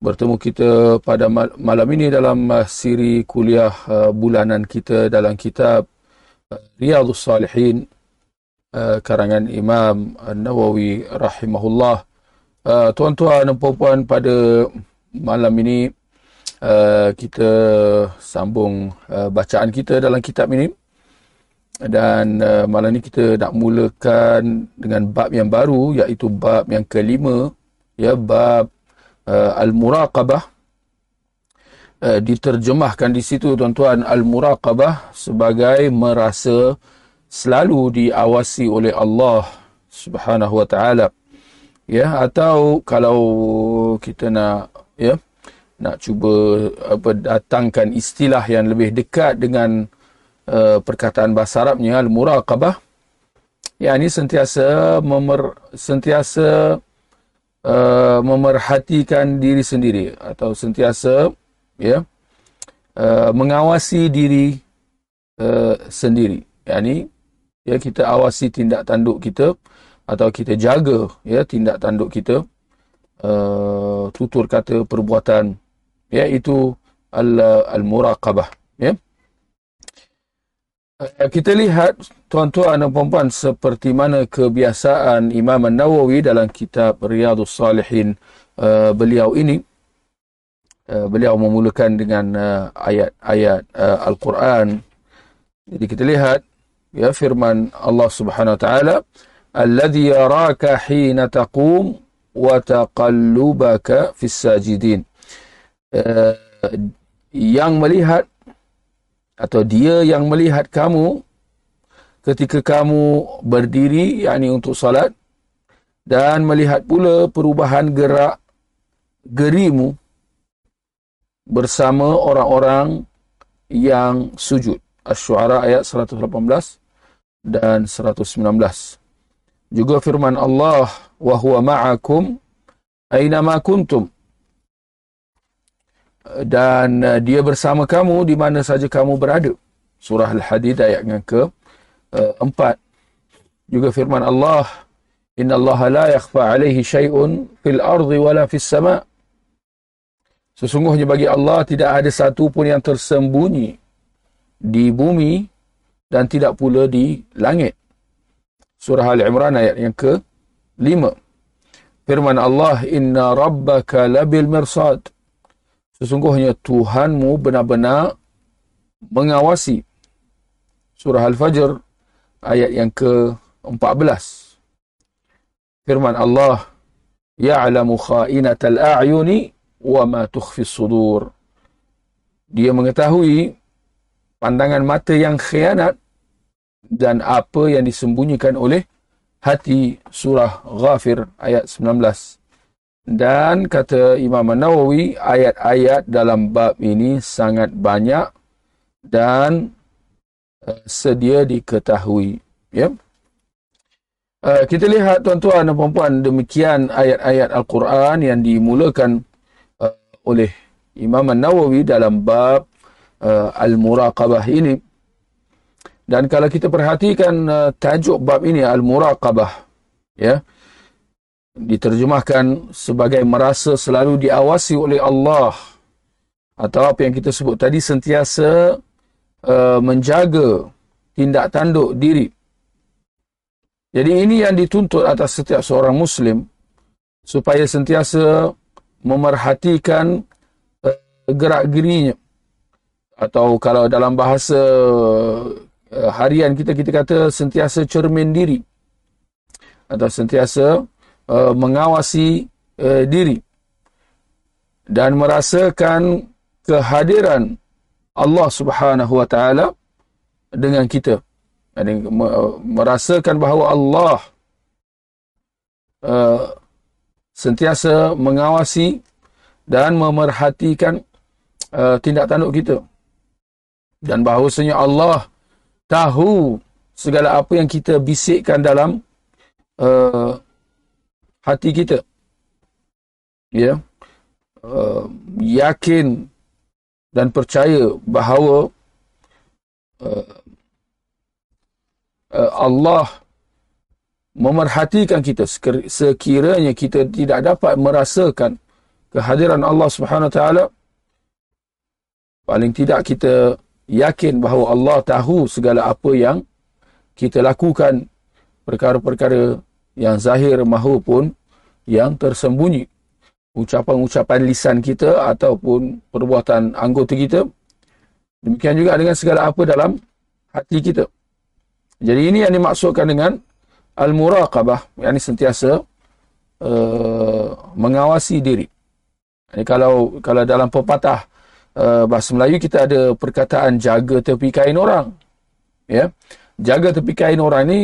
Bertemu kita pada malam ini dalam uh, siri kuliah uh, bulanan kita dalam kitab uh, Riyadhus Salihin karangan Imam Nawawi rahimahullah. Tuan-tuan dan puan-puan pada malam ini kita sambung bacaan kita dalam kitab ini dan malam ini kita nak mulakan dengan bab yang baru iaitu bab yang kelima ya bab uh, al-muraqabah uh, diterjemahkan di situ tuan-tuan. Al-muraqabah sebagai merasa selalu diawasi oleh Allah Subhanahu wa taala. Ya atau kalau kita nak ya nak cuba apa datangkan istilah yang lebih dekat dengan uh, perkataan bahasa Arabnya al-muraqabah ya ini sentiasa memer, sentiasa uh, memerhatikan diri sendiri atau sentiasa ya uh, mengawasi diri uh, sendiri. Yakni ya kita awasi tindak tanduk kita atau kita jaga ya tindak tanduk kita uh, tutur kata perbuatan ya itu al al muraqabah ya. Eh, kita lihat tuan-tuan dan puan-puan seperti mana kebiasaan Imam An-Nawawi dalam kitab Riyadhus Salihin uh, beliau ini uh, beliau memulakan dengan ayat-ayat uh, Al-Quran. Jadi kita lihat ya firman Allah Subhanahu wa taala alladhi yaraka hina taqum wa taqallubaka fis sajidin. Uh, yang melihat atau dia yang melihat kamu ketika kamu berdiri yakni untuk salat dan melihat pula perubahan gerak gerimu bersama orang-orang yang sujud. Asy-Syu'ara ayat 118 dan 119. Juga firman Allah, "Wa huwa ma'akum aina ma kuntum." Dan uh, dia bersama kamu di mana saja kamu berada. Surah Al-Hadid ayat yang ke uh, empat. Juga firman Allah, Inna Allah la yakhfa alaihi syai'un fil ardi wala fis sama' Sesungguhnya bagi Allah tidak ada satu pun yang tersembunyi di bumi dan tidak pula di langit. Surah Al-Imran ayat yang ke lima. Firman Allah, Inna rabbaka labil mirsad sesungguhnya Tuhanmu benar-benar mengawasi. Surah Al-Fajr ayat yang ke-14. Firman Allah, Ya'lamu kha'inatal a'yuni wa ma tukhfi sudur. Dia mengetahui pandangan mata yang khianat dan apa yang disembunyikan oleh hati surah Ghafir ayat 19. Dan kata Imam Nawawi, ayat-ayat dalam bab ini sangat banyak dan uh, sedia diketahui. Ya. Uh, kita lihat tuan-tuan dan puan-puan demikian ayat-ayat Al-Quran yang dimulakan uh, oleh Imam Nawawi dalam bab Al-Muraqabah ini. Dan kalau kita perhatikan tajuk bab ini Al-Muraqabah, ya diterjemahkan sebagai merasa selalu diawasi oleh Allah atau apa yang kita sebut tadi sentiasa uh, menjaga tindak tanduk diri. Jadi ini yang dituntut atas setiap seorang muslim supaya sentiasa memerhatikan uh, gerak gerinya atau kalau dalam bahasa uh, harian kita kita kata sentiasa cermin diri atau sentiasa uh, mengawasi uh, diri dan merasakan kehadiran Allah Subhanahu wa taala dengan kita. Merasakan bahawa Allah uh, sentiasa mengawasi dan memerhatikan uh, tindak tanduk kita. Dan bahawasanya Allah tahu segala apa yang kita bisikkan dalam uh, hati kita. Ya. Uh, yakin dan percaya bahawa uh, uh, Allah memerhatikan kita sekiranya kita tidak dapat merasakan kehadiran Allah Subhanahu Wa Taala paling tidak kita yakin bahawa Allah tahu segala apa yang kita lakukan perkara-perkara yang zahir mahupun yang tersembunyi. Ucapan-ucapan lisan kita ataupun perbuatan anggota kita demikian juga dengan segala apa dalam hati kita. Jadi ini yang dimaksudkan dengan al-muraqabah yang sentiasa uh, mengawasi diri. Jadi kalau kalau dalam pepatah uh, bahasa Melayu kita ada perkataan jaga tepi kain orang ya jaga tepi kain orang ni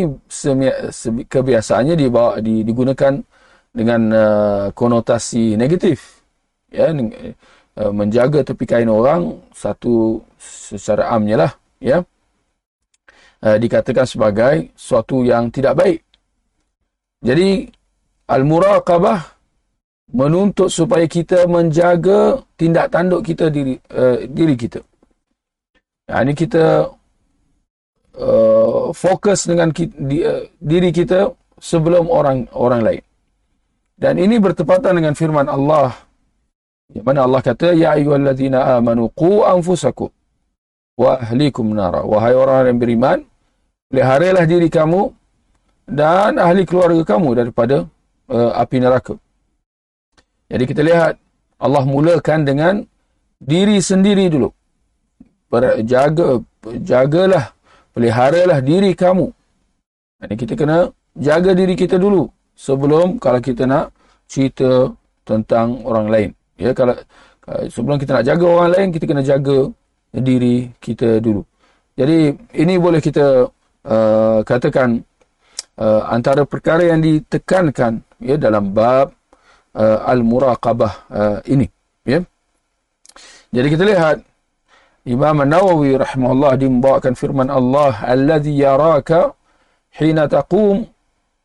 kebiasaannya dibawa digunakan dengan uh, konotasi negatif. Ya uh, menjaga tepi kain orang satu secara amnya lah ya. Uh, dikatakan sebagai suatu yang tidak baik. Jadi al-muraqabah menuntut supaya kita menjaga tindak tanduk kita diri uh, diri kita. Ya ini kita uh, fokus dengan ki, di, uh, diri kita sebelum orang orang lain. Dan ini bertepatan dengan firman Allah. Yang mana Allah kata, Ya ayuhalladzina amanu qu anfusakum wa ahlikum nara. Wahai orang yang beriman, peliharalah diri kamu dan ahli keluarga kamu daripada uh, api neraka. Jadi kita lihat, Allah mulakan dengan diri sendiri dulu. Jaga, jagalah peliharalah diri kamu. Jadi kita kena jaga diri kita dulu sebelum kalau kita nak cerita tentang orang lain. Ya kalau sebelum kita nak jaga orang lain kita kena jaga diri kita dulu. Jadi ini boleh kita uh, katakan uh, antara perkara yang ditekankan ya dalam bab uh, al-muraqabah uh, ini ya. Jadi kita lihat Imam Nawawi rahimahullah membawakan firman Allah alladhi yaraka hina taqum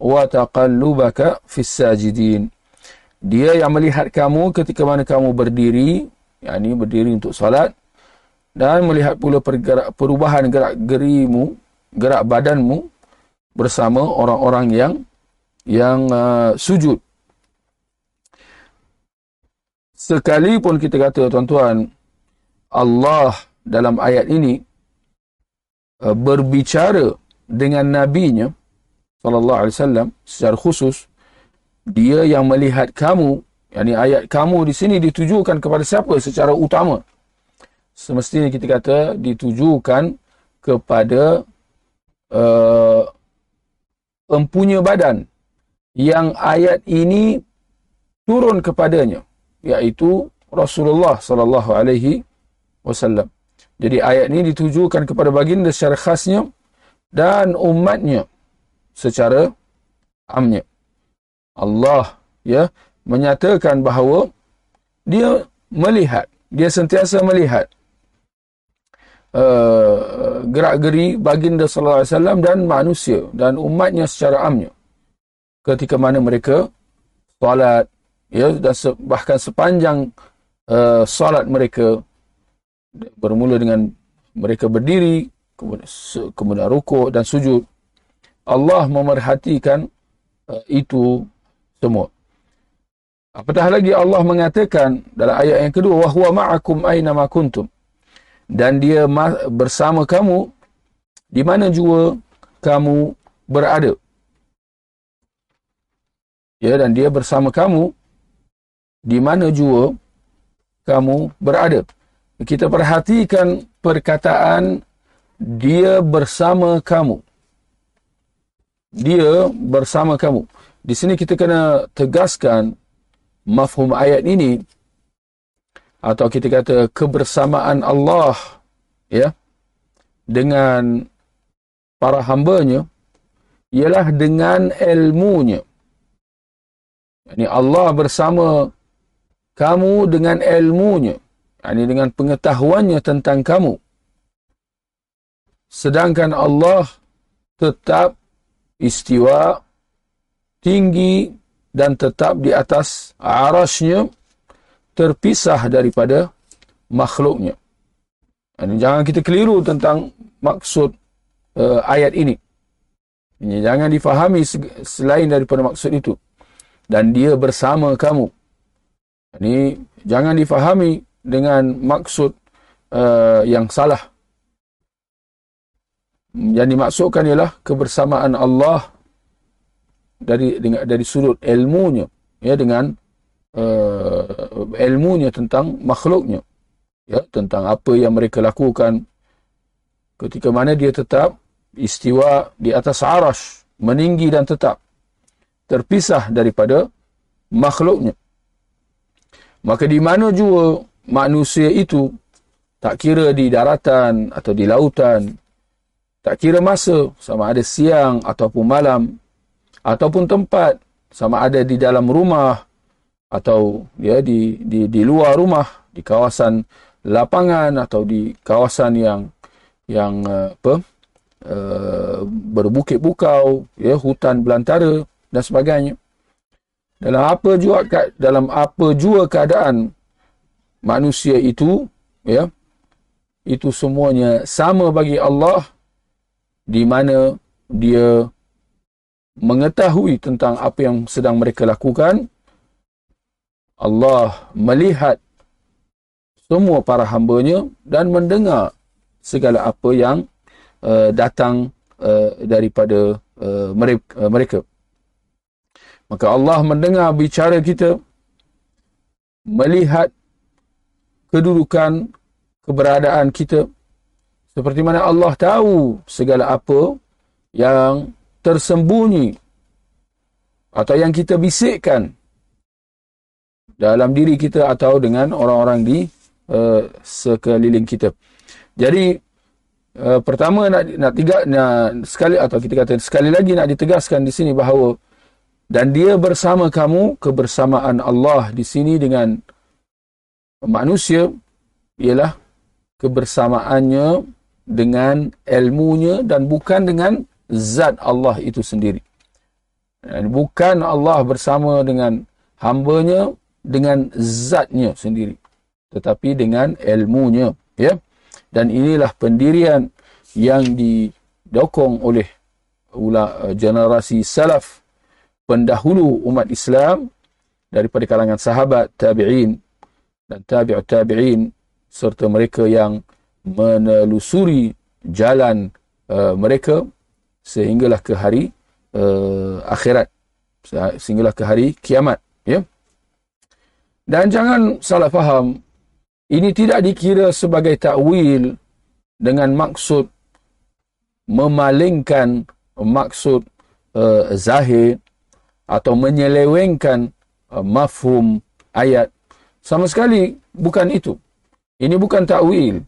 wa taqallubaka fis sajidin. Dia yang melihat kamu ketika mana kamu berdiri, yakni berdiri untuk salat dan melihat pula pergerak, perubahan gerak gerimu, gerak badanmu bersama orang-orang yang yang uh, sujud. Sekalipun kita kata tuan-tuan Allah dalam ayat ini uh, berbicara dengan nabinya sallallahu alaihi wasallam secara khusus dia yang melihat kamu yakni ayat kamu di sini ditujukan kepada siapa secara utama? Semestinya kita kata ditujukan kepada uh, empunya badan yang ayat ini turun kepadanya iaitu Rasulullah sallallahu alaihi wasallam jadi ayat ini ditujukan kepada baginda secara khasnya dan umatnya secara amnya. Allah ya menyatakan bahawa dia melihat, dia sentiasa melihat uh, gerak-geri baginda sallallahu alaihi wasallam dan manusia dan umatnya secara amnya. Ketika mana mereka solat ya dan bahkan sepanjang uh, solat mereka bermula dengan mereka berdiri kemudian, rukuk dan sujud. Allah memerhatikan uh, itu semua. Apatah lagi Allah mengatakan dalam ayat yang kedua wa huwa ma'akum aina ma kuntum. Dan dia bersama kamu di mana jua kamu berada. Ya dan dia bersama kamu di mana jua kamu berada kita perhatikan perkataan dia bersama kamu. Dia bersama kamu. Di sini kita kena tegaskan mafhum ayat ini atau kita kata kebersamaan Allah ya dengan para hambanya ialah dengan ilmunya. Yani Allah bersama kamu dengan ilmunya ini dengan pengetahuannya tentang kamu. Sedangkan Allah tetap istiwa tinggi dan tetap di atas arasnya terpisah daripada makhluknya. Ini jangan kita keliru tentang maksud uh, ayat ini. Ini jangan difahami selain daripada maksud itu. Dan dia bersama kamu. Ini jangan difahami dengan maksud uh, yang salah. Yang dimaksudkan ialah kebersamaan Allah dari dengan dari sudut ilmunya ya dengan uh, ilmunya tentang makhluknya ya tentang apa yang mereka lakukan ketika mana dia tetap istiwa di atas arash meninggi dan tetap terpisah daripada makhluknya maka di mana jua manusia itu tak kira di daratan atau di lautan tak kira masa sama ada siang ataupun malam ataupun tempat sama ada di dalam rumah atau ya di di di luar rumah di kawasan lapangan atau di kawasan yang yang uh, apa uh, berbukit bukau ya hutan belantara dan sebagainya. Dalam apa juga dalam apa jua keadaan manusia itu ya itu semuanya sama bagi Allah di mana dia mengetahui tentang apa yang sedang mereka lakukan Allah melihat semua para hambanya dan mendengar segala apa yang uh, datang uh, daripada uh, mereka. Maka Allah mendengar bicara kita, melihat kedudukan, keberadaan kita, seperti mana Allah tahu segala apa yang tersembunyi atau yang kita bisikkan dalam diri kita atau dengan orang-orang di uh, sekeliling kita. Jadi uh, pertama nak nak tiga nak sekali atau kita kata sekali lagi nak ditegaskan di sini bahawa dan dia bersama kamu kebersamaan Allah di sini dengan manusia ialah kebersamaannya dengan ilmunya dan bukan dengan zat Allah itu sendiri. Bukan Allah bersama dengan hambanya dengan zatnya sendiri. Tetapi dengan ilmunya. Ya? Dan inilah pendirian yang didokong oleh ula, generasi salaf pendahulu umat Islam daripada kalangan sahabat, tabi'in dan tabi'ut tabi'in serta mereka yang menelusuri jalan uh, mereka sehinggalah ke hari uh, akhirat. Sehinggalah ke hari kiamat ya. Dan jangan salah faham ini tidak dikira sebagai takwil dengan maksud memalingkan maksud uh, zahir atau menyelewengkan uh, mafhum ayat sama sekali bukan itu. Ini bukan takwil.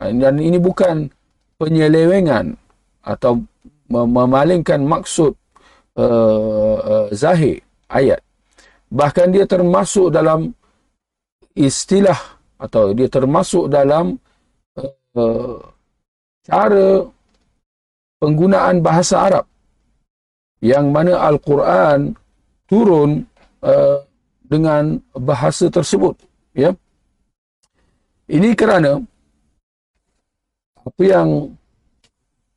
Dan ini bukan penyelewengan atau memalingkan maksud uh, uh, zahir ayat. Bahkan dia termasuk dalam istilah atau dia termasuk dalam uh, cara penggunaan bahasa Arab. Yang mana Al-Quran turun uh, dengan bahasa tersebut. Ya. Ini kerana apa yang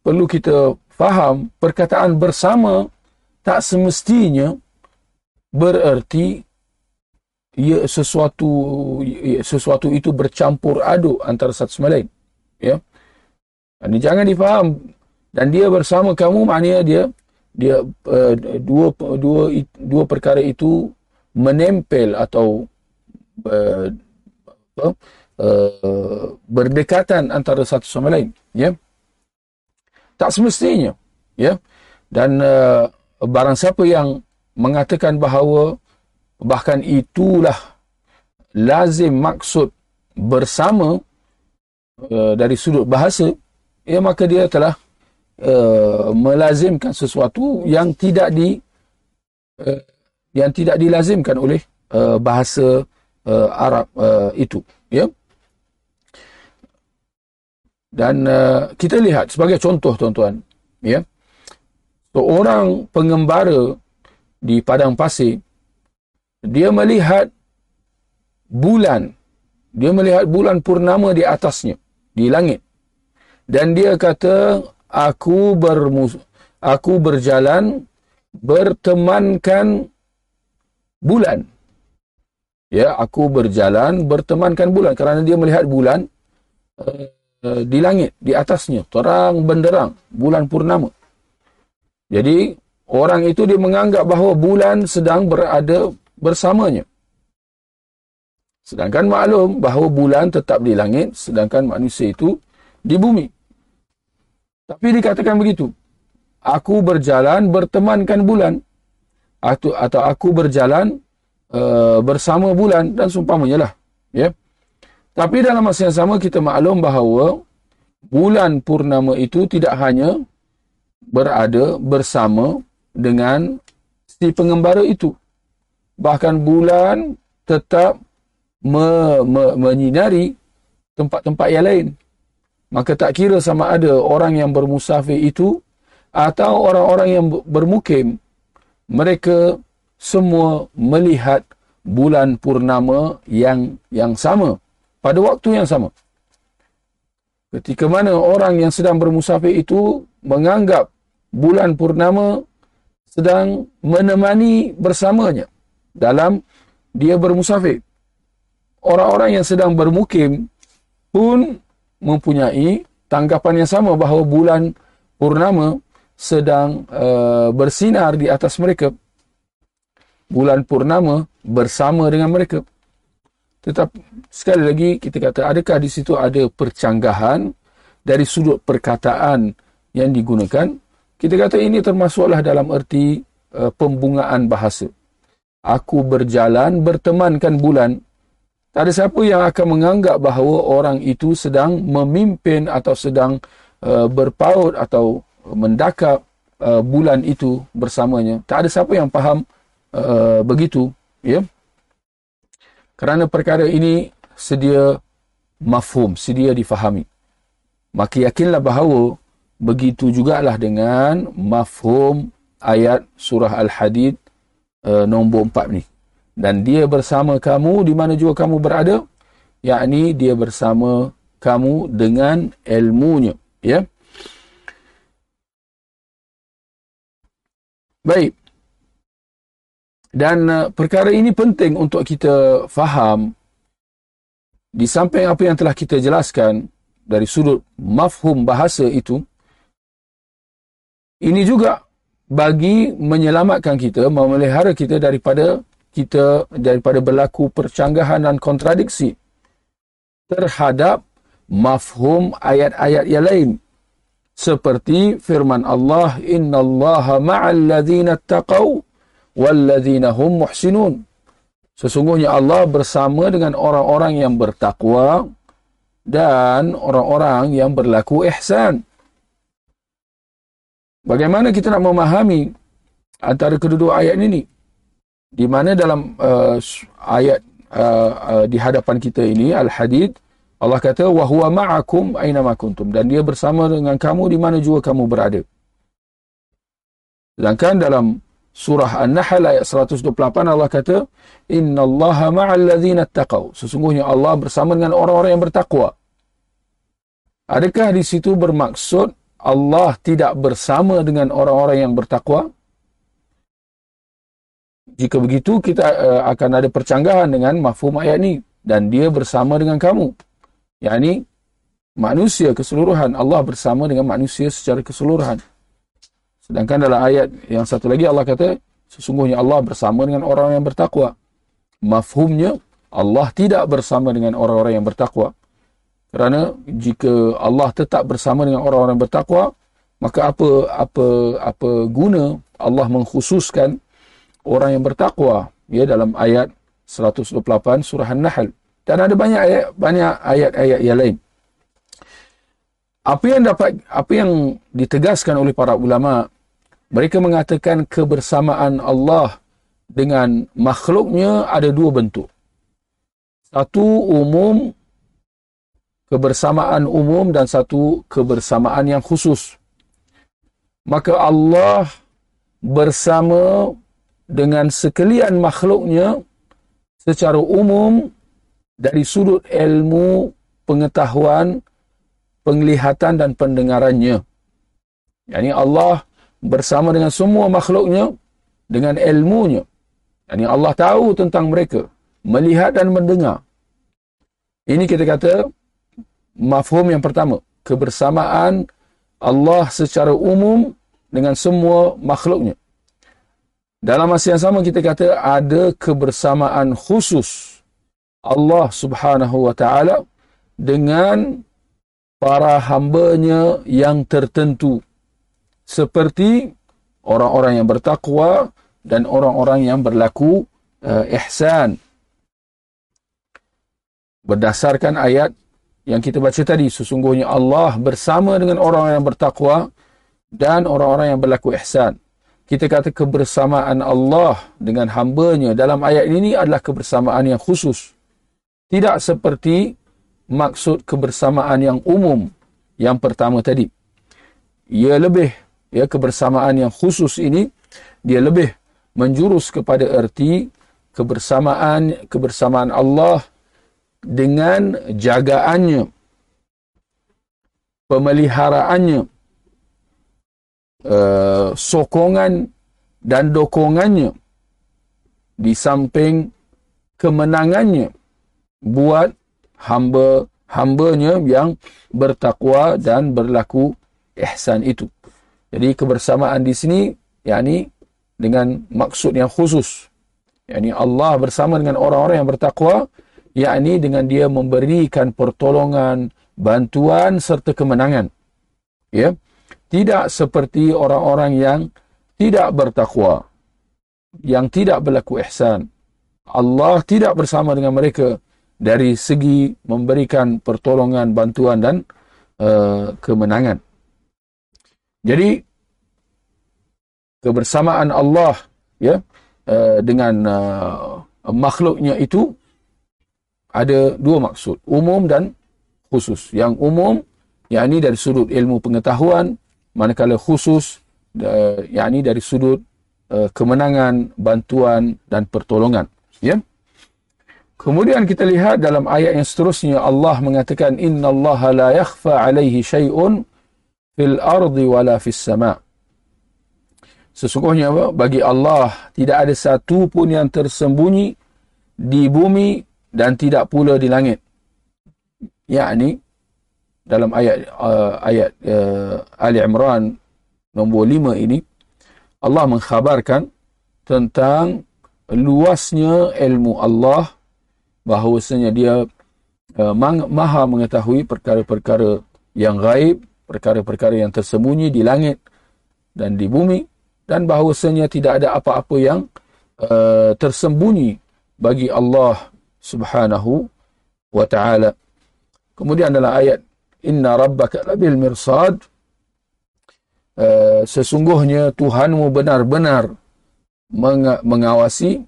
perlu kita faham perkataan bersama tak semestinya bererti ia sesuatu sesuatu itu bercampur aduk antara satu sama lain ya ini jangan difaham dan dia bersama kamu maknanya dia dia uh, dua dua dua perkara itu menempel atau uh, apa, uh, berdekatan antara satu sama lain ya. Tak semestinya ya. Dan uh, barang siapa yang mengatakan bahawa bahkan itulah lazim maksud bersama uh, dari sudut bahasa ya maka dia telah uh, melazimkan sesuatu yang tidak di uh, yang tidak dilazimkan oleh uh, bahasa uh, Arab uh, itu ya Dan uh, kita lihat sebagai contoh tuan-tuan, ya. Seorang pengembara di padang pasir dia melihat bulan dia melihat bulan purnama di atasnya di langit dan dia kata aku bermus aku berjalan bertemankan bulan ya aku berjalan bertemankan bulan kerana dia melihat bulan uh, uh, di langit di atasnya terang benderang bulan purnama jadi orang itu dia menganggap bahawa bulan sedang berada bersamanya Sedangkan maklum bahawa bulan tetap di langit, sedangkan manusia itu di bumi. Tapi dikatakan begitu. Aku berjalan bertemankan bulan. Atau, atau aku berjalan uh, bersama bulan dan sumpamanya lah. Ya. Tapi dalam masa yang sama kita maklum bahawa bulan purnama itu tidak hanya berada bersama dengan si pengembara itu. Bahkan bulan tetap me, me, menyinari tempat-tempat yang lain. Maka tak kira sama ada orang yang bermusafir itu atau orang-orang yang bermukim, mereka semua melihat bulan purnama yang yang sama pada waktu yang sama. Ketika mana orang yang sedang bermusafir itu menganggap bulan purnama sedang menemani bersamanya dalam dia bermusafir orang-orang yang sedang bermukim pun mempunyai tanggapan yang sama bahawa bulan purnama sedang uh, bersinar di atas mereka. Bulan purnama bersama dengan mereka. Tetap sekali lagi kita kata adakah di situ ada percanggahan dari sudut perkataan yang digunakan? Kita kata ini termasuklah dalam erti uh, pembungaan bahasa. Aku berjalan bertemankan bulan tak ada siapa yang akan menganggap bahawa orang itu sedang memimpin atau sedang uh, berpaut atau mendakap uh, bulan itu bersamanya. Tak ada siapa yang faham uh, begitu. Ya? Kerana perkara ini sedia mafhum, sedia difahami. Maka yakinlah bahawa begitu jugalah dengan mafhum ayat surah Al-Hadid uh, nombor 4 ni dan dia bersama kamu di mana juga kamu berada yakni dia bersama kamu dengan ilmunya ya baik. Dan uh, perkara ini penting untuk kita faham di samping apa yang telah kita jelaskan dari sudut mafhum bahasa itu ini juga bagi menyelamatkan kita memelihara kita daripada kita daripada berlaku percanggahan dan kontradiksi terhadap mafhum ayat-ayat yang lain seperti firman Allah innallaha ma'al ladzina taqaw wal ladzina hum muhsinun. Sesungguhnya Allah bersama dengan orang-orang yang bertakwa dan orang-orang yang berlaku ihsan. Bagaimana kita nak memahami antara kedua-dua ayat ini di mana dalam uh, ayat uh, uh, di hadapan kita ini al-hadid Allah kata wa huwa ma'akum aina ma kuntum dan dia bersama dengan kamu di mana juga kamu berada. Sedangkan dalam surah An-Nahl ayat 128 Allah kata innallaha ma'al ladzina taqaw sesungguhnya Allah bersama dengan orang-orang yang bertakwa. Adakah di situ bermaksud Allah tidak bersama dengan orang-orang yang bertakwa? jika begitu kita uh, akan ada percanggahan dengan mafhum ayat ni dan dia bersama dengan kamu yakni manusia keseluruhan Allah bersama dengan manusia secara keseluruhan. Sedangkan dalam ayat yang satu lagi Allah kata sesungguhnya Allah bersama dengan orang yang bertakwa. Mafhumnya Allah tidak bersama dengan orang-orang yang bertakwa. Kerana jika Allah tetap bersama dengan orang-orang yang bertakwa maka apa apa apa guna Allah mengkhususkan orang yang bertakwa? Ya dalam ayat 128 surah An-Nahl dan ada banyak ayat banyak ayat-ayat yang lain. Apa yang dapat apa yang ditegaskan oleh para ulama mereka mengatakan kebersamaan Allah dengan makhluknya ada dua bentuk. Satu umum kebersamaan umum dan satu kebersamaan yang khusus. Maka Allah bersama dengan sekalian makhluknya secara umum dari sudut ilmu, pengetahuan, penglihatan dan pendengarannya. Yani Allah bersama dengan semua makhluknya dengan ilmunya. Yani Allah tahu tentang mereka, melihat dan mendengar. Ini kita kata mafhum yang pertama, kebersamaan Allah secara umum dengan semua makhluknya. Dalam masa yang sama kita kata ada kebersamaan khusus Allah Subhanahu wa taala dengan para hambanya yang tertentu. Seperti orang-orang yang bertakwa dan orang-orang yang berlaku uh, ihsan. Berdasarkan ayat yang kita baca tadi sesungguhnya Allah bersama dengan orang yang bertakwa dan orang-orang yang berlaku ihsan. Kita kata kebersamaan Allah dengan hambanya dalam ayat ini adalah kebersamaan yang khusus. Tidak seperti maksud kebersamaan yang umum yang pertama tadi. Ia lebih, ya kebersamaan yang khusus ini, dia lebih menjurus kepada erti kebersamaan kebersamaan Allah dengan jagaannya, pemeliharaannya, Uh, sokongan dan dokongannya di samping kemenangannya buat hamba-hambanya yang bertakwa dan berlaku ihsan itu. Jadi kebersamaan di sini yakni dengan maksud yang khusus. yakni Allah bersama dengan orang-orang yang bertakwa yakni dengan dia memberikan pertolongan, bantuan serta kemenangan. Ya. Tidak seperti orang-orang yang tidak bertakwa. Yang tidak berlaku ihsan. Allah tidak bersama dengan mereka dari segi memberikan pertolongan, bantuan dan uh, kemenangan. Jadi, kebersamaan Allah ya uh, dengan uh, makhluknya itu ada dua maksud. Umum dan khusus. Yang umum, yakni dari sudut ilmu pengetahuan, manakala khusus uh, yakni dari sudut uh, kemenangan, bantuan dan pertolongan. Ya. Kemudian kita lihat dalam ayat yang seterusnya Allah mengatakan Inna Allah la yakhfa alaihi syai'un fil ardi wala fis sama. Sesungguhnya bagi Allah tidak ada satu pun yang tersembunyi di bumi dan tidak pula di langit. Yakni dalam ayat uh, ayat uh, Ali Imran nombor 5 ini Allah mengkhabarkan tentang luasnya ilmu Allah bahawasanya dia uh, maha mengetahui perkara-perkara yang gaib, perkara-perkara yang tersembunyi di langit dan di bumi dan bahawasanya tidak ada apa-apa yang uh, tersembunyi bagi Allah Subhanahu wa taala. Kemudian dalam ayat inna rabbaka labil mirsad uh, sesungguhnya Tuhanmu benar-benar meng mengawasi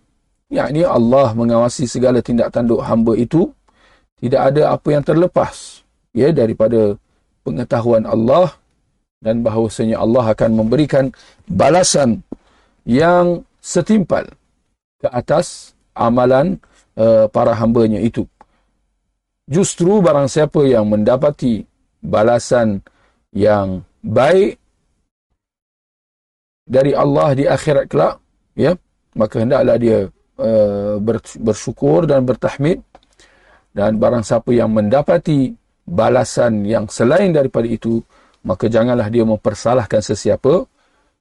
yakni Allah mengawasi segala tindak tanduk hamba itu tidak ada apa yang terlepas ya daripada pengetahuan Allah dan bahawasanya Allah akan memberikan balasan yang setimpal ke atas amalan uh, para hambanya itu. Justru barang siapa yang mendapati balasan yang baik dari Allah di akhirat kelak ya maka hendaklah dia uh, bersyukur dan bertahmid dan barang siapa yang mendapati balasan yang selain daripada itu maka janganlah dia mempersalahkan sesiapa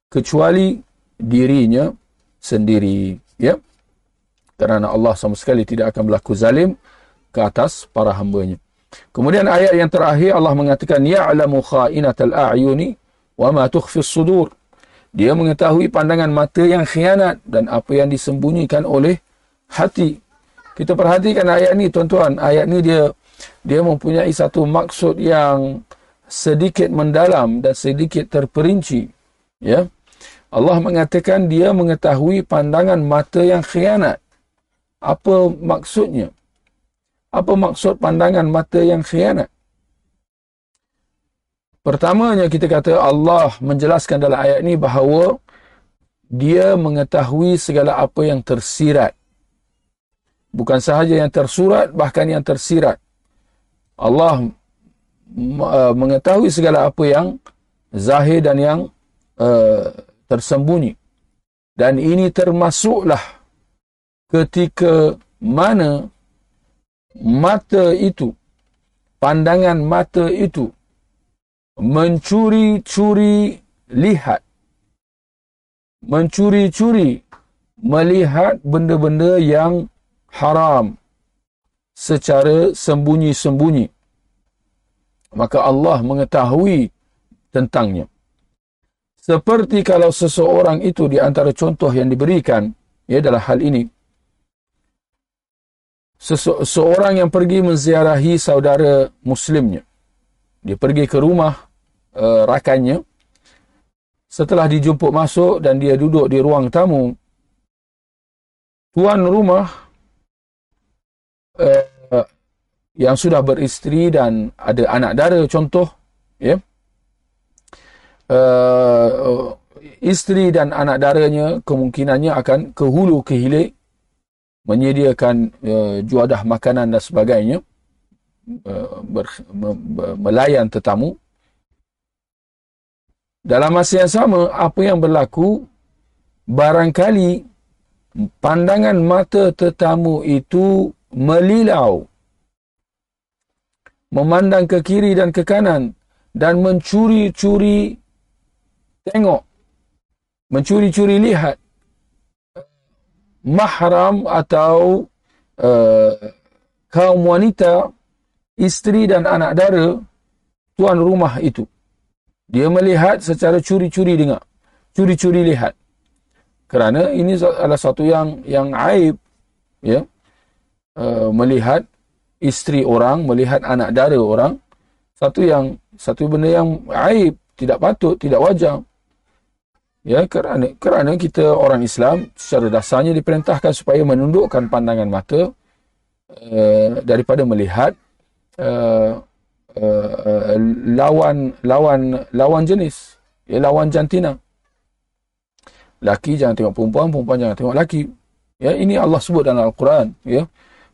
kecuali dirinya sendiri ya kerana Allah sama sekali tidak akan berlaku zalim ke atas para hambanya. Kemudian ayat yang terakhir Allah mengatakan ya'lamu kha'inatal a'yuni wa ma tukhfis sudur. Dia mengetahui pandangan mata yang khianat dan apa yang disembunyikan oleh hati. Kita perhatikan ayat ni tuan-tuan. Ayat ni dia dia mempunyai satu maksud yang sedikit mendalam dan sedikit terperinci. Ya. Allah mengatakan dia mengetahui pandangan mata yang khianat. Apa maksudnya? Apa maksud pandangan mata yang khianat? Pertamanya kita kata Allah menjelaskan dalam ayat ini bahawa dia mengetahui segala apa yang tersirat. Bukan sahaja yang tersurat, bahkan yang tersirat. Allah uh, mengetahui segala apa yang zahir dan yang uh, tersembunyi. Dan ini termasuklah ketika mana mata itu, pandangan mata itu mencuri-curi lihat. Mencuri-curi melihat benda-benda yang haram secara sembunyi-sembunyi. Maka Allah mengetahui tentangnya. Seperti kalau seseorang itu di antara contoh yang diberikan ya dalam hal ini seseorang yang pergi menziarahi saudara muslimnya dia pergi ke rumah uh, rakannya. Setelah dijemput masuk dan dia duduk di ruang tamu tuan rumah uh, yang sudah beristeri dan ada anak dara contoh ya yeah, uh, isteri dan anak daranya kemungkinannya akan ke hulu ke hilir menyediakan uh, juadah makanan dan sebagainya uh, ber, me, melayan tetamu dalam masa yang sama apa yang berlaku? Barangkali pandangan mata tetamu itu melilau memandang ke kiri dan ke kanan dan mencuri-curi tengok mencuri-curi lihat mahram atau uh, kaum wanita isteri dan anak dara tuan rumah itu dia melihat secara curi-curi dengar. Curi-curi lihat. Kerana ini adalah satu yang yang aib ya. Uh, melihat isteri orang melihat anak dara orang satu yang satu benda yang aib tidak patut tidak wajar. Ya, kerana kerana kita orang Islam secara dasarnya diperintahkan supaya menundukkan pandangan mata uh, daripada melihat uh, uh, lawan lawan lawan jenis, ya lawan jantina. Laki jangan tengok perempuan, perempuan jangan tengok laki. Ya, ini Allah sebut dalam Al-Quran, ya.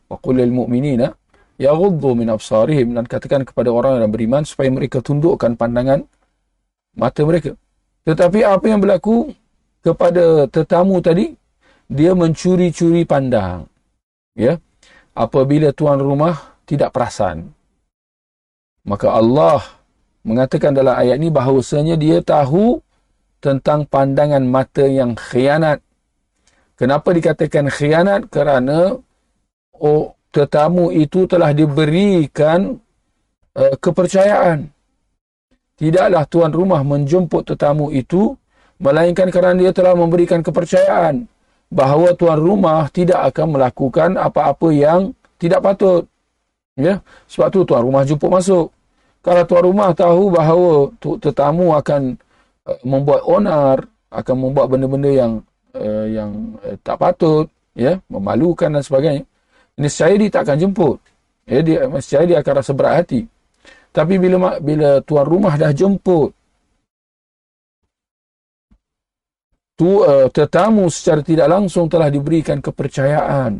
Wa qul lil mu'minina yaghuddu min absarihim dan katakan kepada orang yang beriman supaya mereka tundukkan pandangan mata mereka. Tetapi apa yang berlaku kepada tetamu tadi, dia mencuri-curi pandang. Ya. Apabila tuan rumah tidak perasan. Maka Allah mengatakan dalam ayat ini bahawasanya dia tahu tentang pandangan mata yang khianat. Kenapa dikatakan khianat? Kerana oh, tetamu itu telah diberikan uh, kepercayaan. Tidaklah tuan rumah menjemput tetamu itu, melainkan kerana dia telah memberikan kepercayaan bahawa tuan rumah tidak akan melakukan apa-apa yang tidak patut. Ya, sebab tu tuan rumah jemput masuk. Kalau tuan rumah tahu bahawa tetamu akan uh, membuat onar, akan membuat benda-benda yang uh, yang uh, tak patut, ya, memalukan dan sebagainya, ini saya dia tak akan jemput. Ya, dia, saya dia akan rasa berat hati. Tapi bila bila tuan rumah dah jemput tu uh, tetamu secara tidak langsung telah diberikan kepercayaan,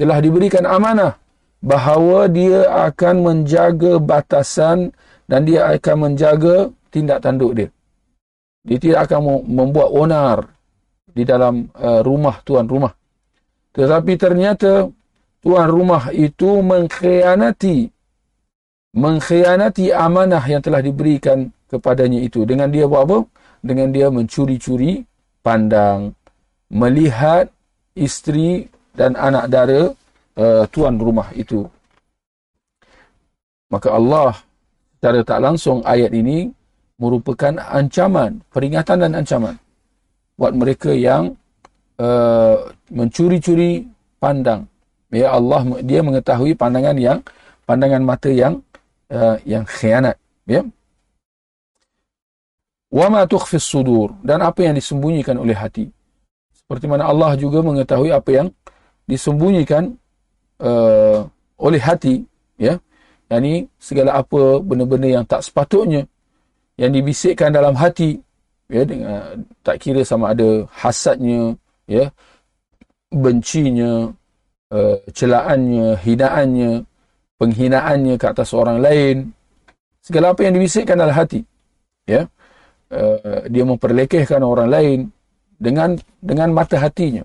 telah diberikan amanah bahawa dia akan menjaga batasan dan dia akan menjaga tindak tanduk dia. Dia tidak akan membuat onar di dalam uh, rumah tuan rumah. Tetapi ternyata tuan rumah itu mengkhianati mengkhianati amanah yang telah diberikan kepadanya itu. Dengan dia buat apa? Dengan dia mencuri-curi pandang, melihat isteri dan anak dara uh, tuan rumah itu. Maka Allah secara tak langsung ayat ini merupakan ancaman, peringatan dan ancaman buat mereka yang uh, mencuri-curi pandang. Ya Allah dia mengetahui pandangan yang pandangan mata yang uh, yang khianat ya wa ma tukhfi sudur dan apa yang disembunyikan oleh hati seperti mana Allah juga mengetahui apa yang disembunyikan uh, oleh hati ya. Yakni segala apa benda-benda yang tak sepatutnya yang dibisikkan dalam hati ya dengan tak kira sama ada hasadnya ya bencinya uh, celaannya hinaannya penghinaannya ke atas orang lain segala apa yang dibisikkan dalam hati ya. Uh, dia memperlekehkan orang lain dengan dengan mata hatinya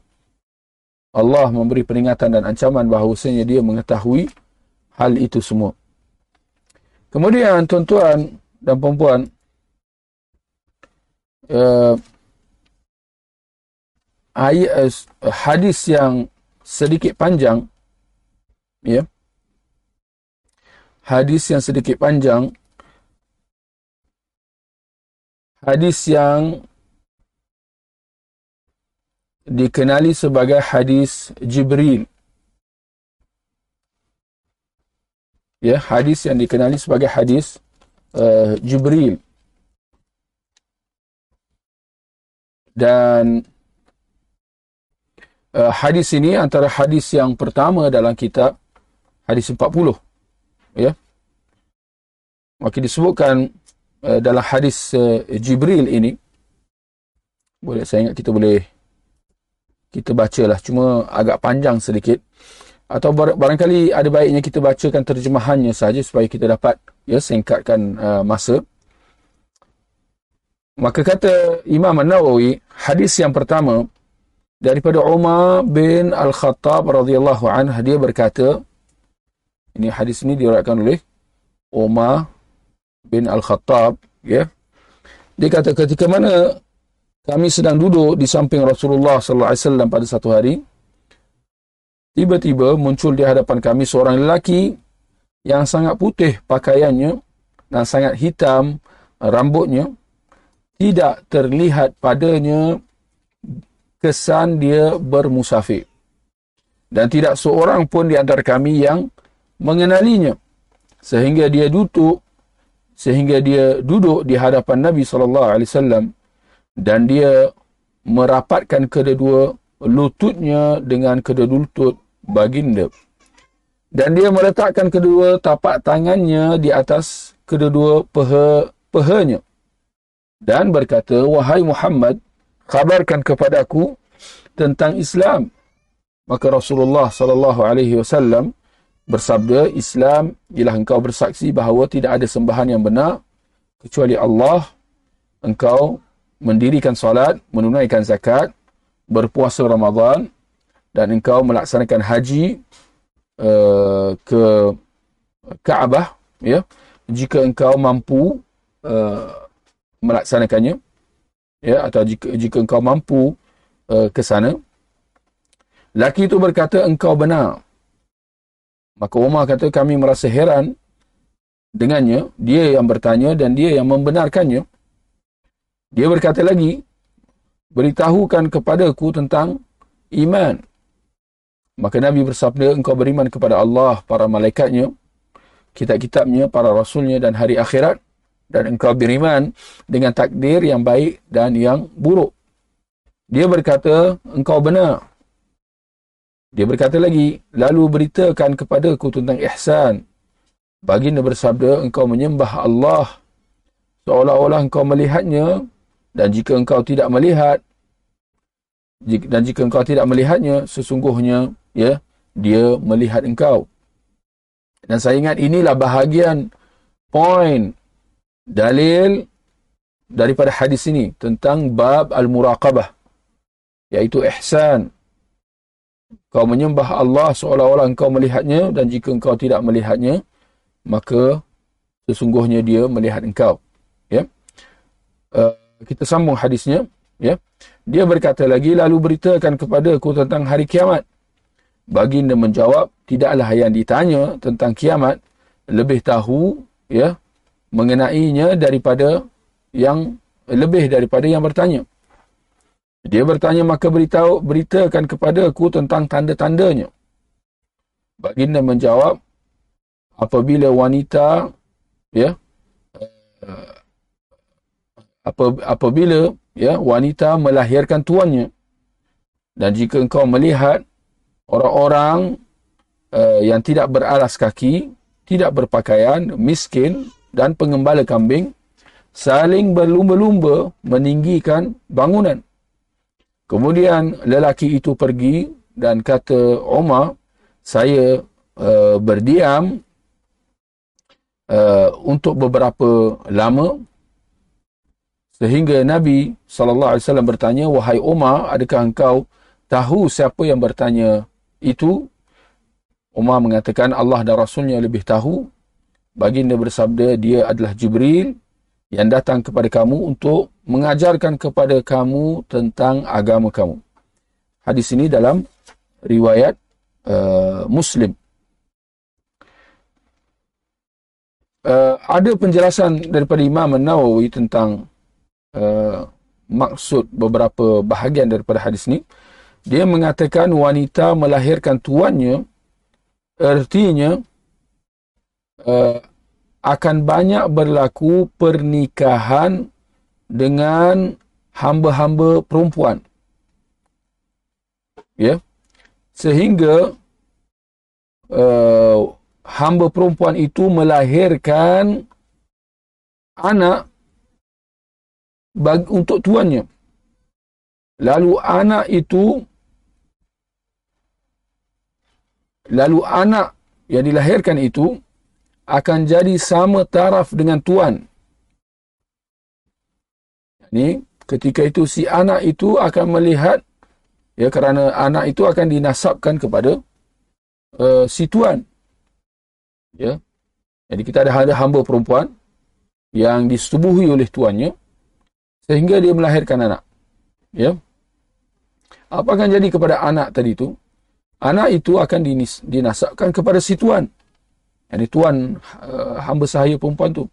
Allah memberi peringatan dan ancaman bahawasanya dia mengetahui hal itu semua. Kemudian tuan-tuan dan puan-puan uh, ayat uh, hadis yang sedikit panjang ya. Hadis yang sedikit panjang hadis yang dikenali sebagai hadis Jibril. Ya, hadis yang dikenali sebagai hadis uh, Jibril. Dan uh, hadis ini antara hadis yang pertama dalam kitab hadis 40. Ya. Maka disebutkan uh, dalam hadis uh, Jibril ini boleh saya ingat kita boleh kita bacalah. Cuma agak panjang sedikit. Atau barangkali ada baiknya kita bacakan terjemahannya saja supaya kita dapat ya singkatkan uh, masa. Maka kata Imam An-Nawawi hadis yang pertama daripada Umar bin Al-Khattab radhiyallahu anhu dia berkata ini hadis ini diriwayatkan oleh Umar bin Al-Khattab ya. Dia kata ketika mana kami sedang duduk di samping Rasulullah sallallahu alaihi wasallam pada satu hari. Tiba-tiba muncul di hadapan kami seorang lelaki yang sangat putih pakaiannya dan sangat hitam rambutnya. Tidak terlihat padanya kesan dia bermusafir. Dan tidak seorang pun di antara kami yang mengenalinya. Sehingga dia duduk sehingga dia duduk di hadapan Nabi sallallahu alaihi wasallam dan dia merapatkan kedua lututnya dengan kedua lutut baginda. Dan dia meletakkan kedua tapak tangannya di atas kedua peha, pehanya. Dan berkata, Wahai Muhammad, kabarkan kepadaku tentang Islam. Maka Rasulullah sallallahu alaihi wasallam bersabda, Islam ialah engkau bersaksi bahawa tidak ada sembahan yang benar kecuali Allah. Engkau mendirikan solat, menunaikan zakat, berpuasa Ramadan dan engkau melaksanakan haji uh, ke Kaabah ya jika engkau mampu uh, melaksanakannya ya atau jika jika engkau mampu uh, ke sana. Laki itu berkata engkau benar. Maka Umar kata kami merasa heran dengannya. Dia yang bertanya dan dia yang membenarkannya dia berkata lagi, beritahukan kepadaku tentang iman. Maka Nabi bersabda, engkau beriman kepada Allah, para malaikatnya, kitab-kitabnya, para rasulnya dan hari akhirat. Dan engkau beriman dengan takdir yang baik dan yang buruk. Dia berkata, engkau benar. Dia berkata lagi, lalu beritakan kepadaku tentang ihsan. Baginda bersabda, engkau menyembah Allah seolah-olah engkau melihatnya dan jika engkau tidak melihat dan jika engkau tidak melihatnya sesungguhnya ya dia melihat engkau. Dan saya ingat inilah bahagian poin dalil daripada hadis ini tentang bab al-muraqabah iaitu ihsan. Kau menyembah Allah seolah-olah engkau melihatnya dan jika engkau tidak melihatnya maka sesungguhnya dia melihat engkau ya. Uh, kita sambung hadisnya ya. Dia berkata lagi lalu beritakan kepada aku tentang hari kiamat. Baginda menjawab tidaklah yang ditanya tentang kiamat lebih tahu ya mengenainya daripada yang lebih daripada yang bertanya. Dia bertanya maka beritahu beritakan kepada aku tentang tanda-tandanya. Baginda menjawab apabila wanita ya apabila ya wanita melahirkan tuannya dan jika engkau melihat orang-orang uh, yang tidak beralas kaki tidak berpakaian miskin dan pengembala kambing saling berlumba-lumba meninggikan bangunan. Kemudian lelaki itu pergi dan kata Umar, saya uh, berdiam uh, untuk beberapa lama sehingga Nabi SAW bertanya, Wahai Umar, adakah engkau tahu siapa yang bertanya itu? Umar mengatakan Allah dan Rasulnya lebih tahu. Baginda bersabda, dia adalah Jibril yang datang kepada kamu untuk mengajarkan kepada kamu tentang agama kamu. Hadis ini dalam riwayat uh, Muslim. Uh, ada penjelasan daripada Imam Nawawi tentang uh, maksud beberapa bahagian daripada hadis ini. Dia mengatakan wanita melahirkan tuannya, artinya uh, akan banyak berlaku pernikahan dengan hamba-hamba perempuan. Ya. Sehingga uh, hamba perempuan itu melahirkan anak bagi, untuk tuannya. Lalu anak itu lalu anak yang dilahirkan itu akan jadi sama taraf dengan tuan. Ini ketika itu si anak itu akan melihat ya kerana anak itu akan dinasabkan kepada uh, si tuan. Ya. Jadi kita ada hamba perempuan yang disetubuhi oleh tuannya sehingga dia melahirkan anak. Ya. Apa akan jadi kepada anak tadi itu? Anak itu akan dinasabkan kepada si tuan. Yang tuan uh, hamba sahaya perempuan tu.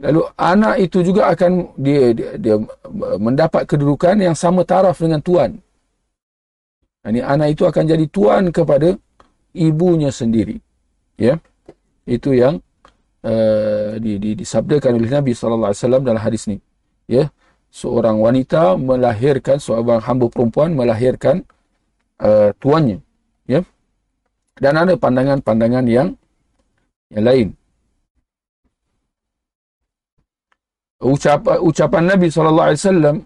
Lalu anak itu juga akan dia, dia, dia mendapat kedudukan yang sama taraf dengan tuan. Ini anak itu akan jadi tuan kepada ibunya sendiri. Ya. Itu yang uh, di, di, disabdakan oleh Nabi sallallahu alaihi wasallam dalam hadis ni. Ya. Seorang wanita melahirkan seorang hamba perempuan melahirkan uh, tuannya. Ya. Dan ada pandangan-pandangan yang yang lain. Ucapan, ucapan Nabi SAW,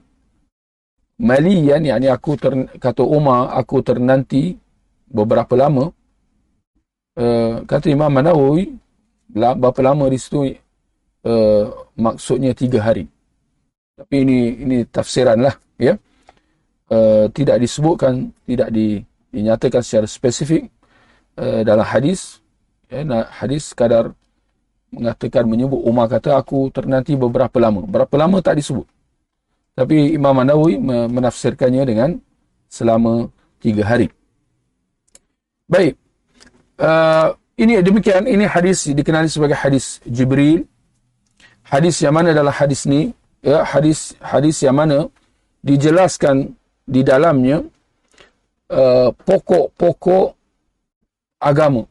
malian, yakni aku ter, kata Umar, aku ternanti beberapa lama, uh, kata Imam Manawi, berapa lama di situ, uh, maksudnya tiga hari. Tapi ini ini tafsiran lah, ya. Uh, tidak disebutkan, tidak di, dinyatakan secara spesifik uh, dalam hadis, ya, hadis sekadar mengatakan menyebut Umar kata aku ternanti beberapa lama. Berapa lama tak disebut. Tapi Imam Nawawi menafsirkannya dengan selama tiga hari. Baik. Uh, ini demikian. Ini hadis dikenali sebagai hadis Jibril. Hadis yang mana adalah hadis ni? Ya, hadis hadis yang mana dijelaskan di dalamnya uh, pokok-pokok uh, agama